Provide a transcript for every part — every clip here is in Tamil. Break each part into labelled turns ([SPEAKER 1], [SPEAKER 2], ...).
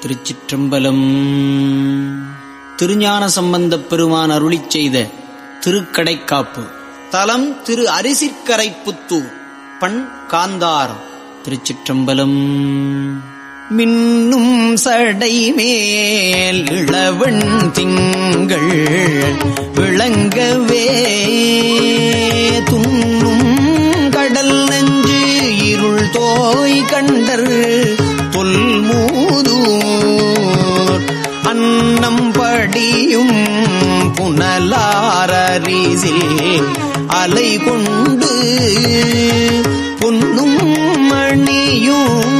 [SPEAKER 1] திருச்சிற்றம்பலம். திருஞான சம்பந்தப் பெருமான் அருளி செய்த திருக்கடைக்காப்பு. தலம் திரு அரிசிக்கரை புத்தூர் பண் காந்தாரம் திருச்சிற்றம்பலம். மின்னும் சடை மேல் இளவன் திங்கள் விளங்கவே துண்ணும் கடல் நஞ்சு இருள் தோய் கண்டர் புனலாரரிசில் அலை கொண்டு பொன்னும் மணியும்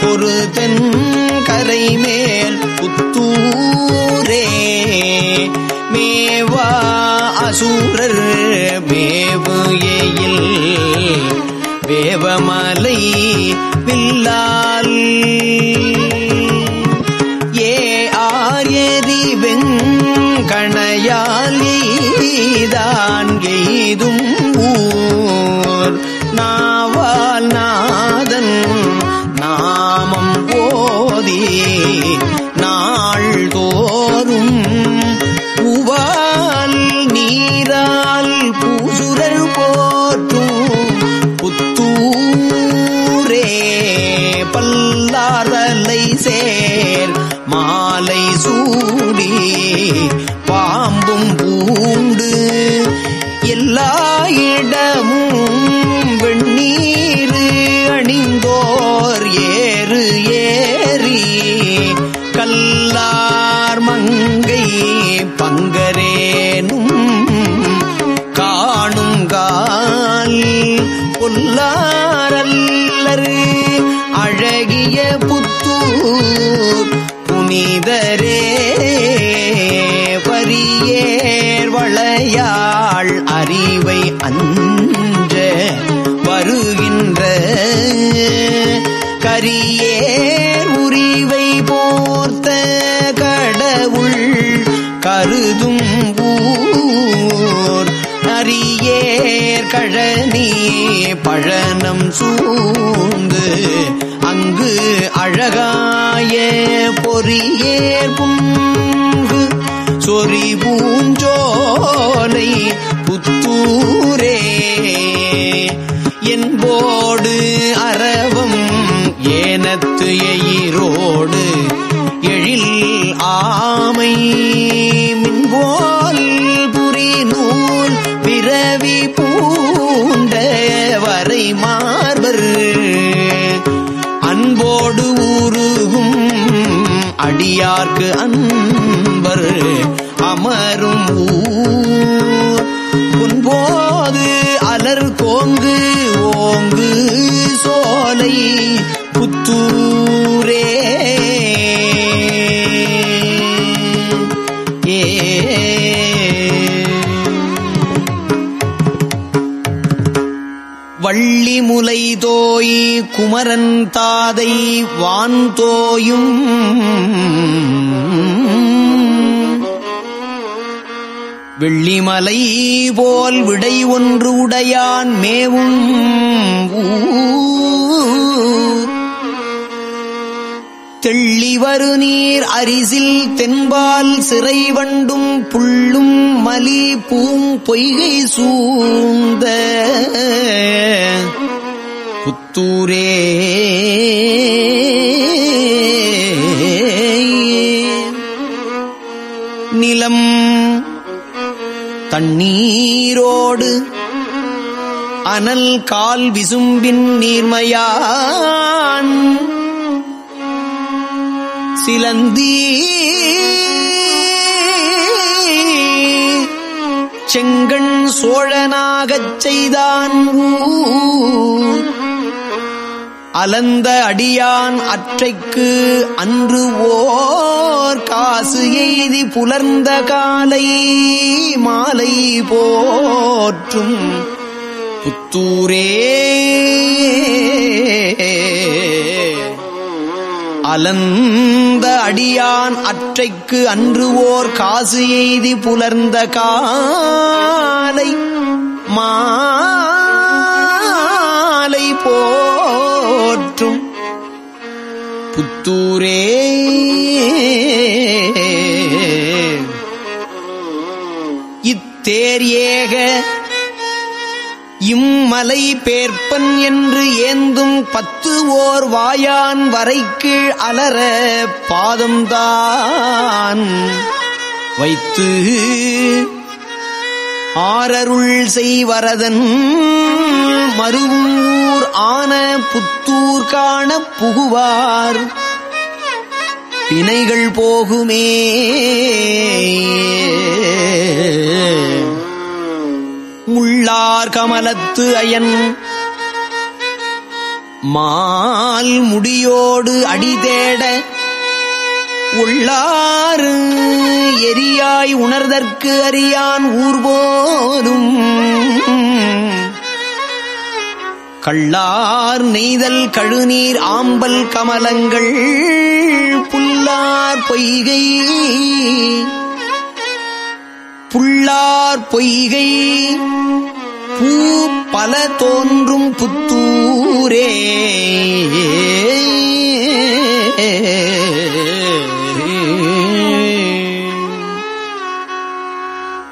[SPEAKER 1] பொருதன் கரை மேல் புத்தூரே. மேவா அசூரர் மேவு ஏயில் வேவமலை வில்லால் சேர் மாலை சூடி பாம்பும் பூண்டு எல்லா இடமும் வெண்ணீர் அணிந்தோர் ஏறு ஏறி. கல்லார் மங்கை பங்கரேனும் காணும் கால் பொல்லாரல்லரு அழகிய புத்த புனிதரே வரியேர் வளையாள் அறிவை அஞ்ச வருகின்ற கரியேர் உரிவை போர்த்த கடவுள் கருதும் ஊர். நரியேர் கழனி பழனம் சூந்து அங்கு அழகாய பொறியேர் சொறி பூஞ்சோலை புத்தூரே. என்போடு அரவம் ஏனத்து எயிரோடு எழில் ஆமை மின்போல் புரி நூல் பிறவி பூண்ட வரை அடியார்க்கு அன்பர் அமரும் ஊர். உன்போது அலர் கோங்கு ஓங்கு சோலை புத்தூர் வள்ளி முலைதோய் குமரன் தாதை வான்தோயும் வெள்ளிமலை போல் விடை ஒன்று உடையான் மேவும். தெள்ளிவரு நீர் அரிசில் தென்பால் சிறை வண்டும் புள்ளும் மலி பூங் பொய்கை சூழ்ந்த புத்தூரே நிலம் தண்ணீரோடு அனல் கால் விசும்பின் நீர்மையான். சிலந்தி செங்கண் சோழனாகச் செய்தான் ஊர். அலந்த அடியான் அற்றைக்கு அன்று ஓர் காசு எய்தி புலர்ந்த காலை மாலை போற்றும் புத்தூரே. அலந்த அடியான் அற்றைக்கு அன்று ஓர் காசு எய்தி புலர்ந்த காலை தூரே. இத்தேர் ஏக இம்மலை பேர்ப்பன் என்று ஏந்தும் பத்து ஓர் வாயான் வரைக்கீழ் அலர பாதம்தான் வைத்து ஆரருள் செய்வரதன் மருவூர் ஆன புத்தூர் காண புகுவார். பிணைகள் போகுமே. முள்ளார் கமலத்து அயன். மால் முடியோடு அடிதேட உள்ளாறு எரியாய் உணர்தற்கு அறியான் ஊர்போலும் கள்ளார் நெய்தல் கழுநீர் ஆம்பல் கமலங்கள். புள்ளார் பொய்கை. புள்ளார் பொய்கை. பூ பல தோன்றும் புத்தூரே.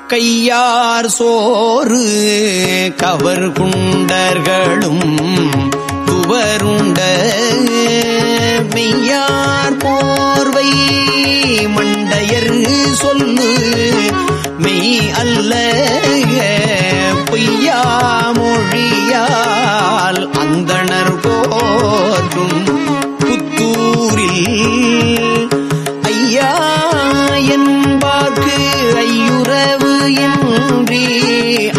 [SPEAKER 1] கையார் சோறு கவர் குண்டர்களும் துவருண்ட மெய்யார் போர்வை மண்டையர் சொல்லு மெய் அல்ல பொய்யா மொழியால் அந்தணர் போற்றும் புத்தூரில். ஐயா என்பார்க்கு ஐயுறவு இன்றி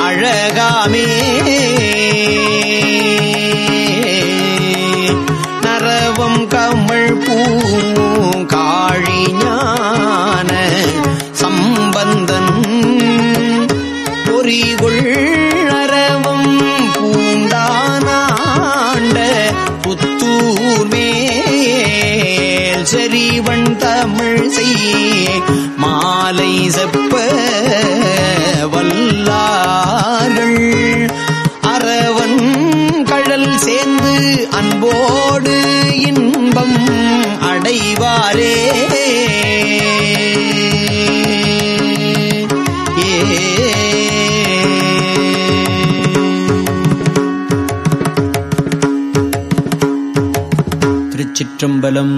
[SPEAKER 1] அழகாமே கமழ் பூங்காழி ஞான சம்பந்தன். பொறிகொள் அரவம் பூண்டானாண்ட புத்தூர் செறிவன் தமிழ் செய் மாலை செப்ப திருச்சிற்றம்பலம்